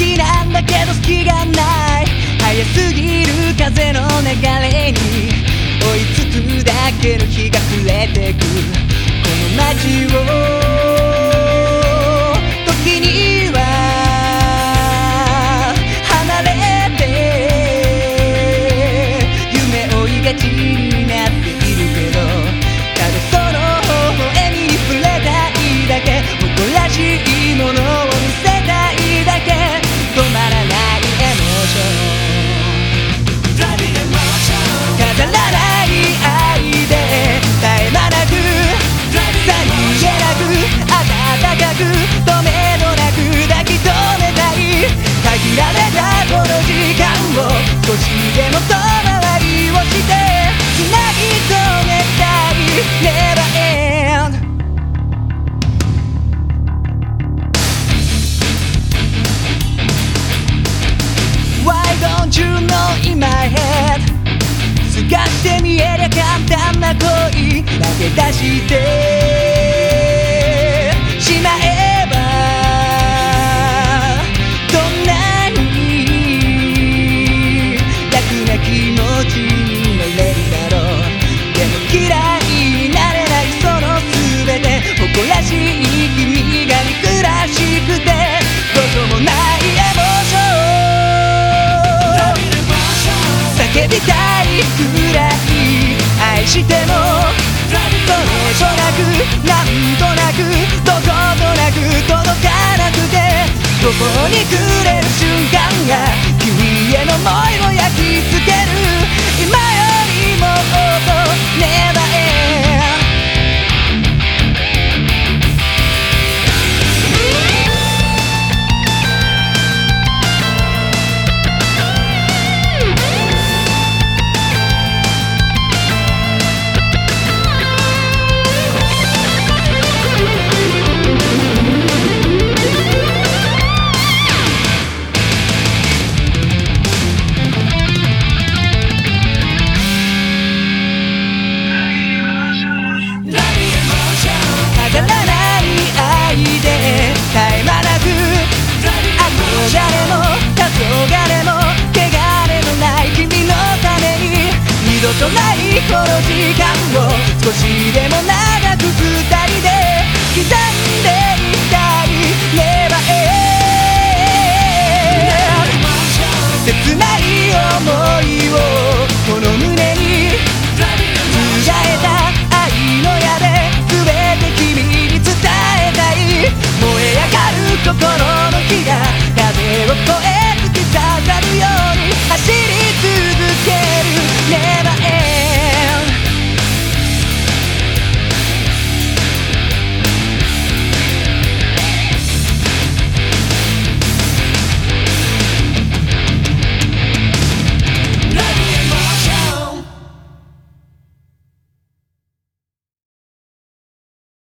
きなんだけど隙がない。早すぎる風の流れに追いつくだけの日が暮れてく。この街をしてしまえばどんなに楽な気持ちになれるだろう。でも嫌いになれないその全て。誇らしい君が憎らしくてどこもないエモーション叫びたいくらい。愛してもここにくれる度とないこの時間を少しでも長く二人で刻んで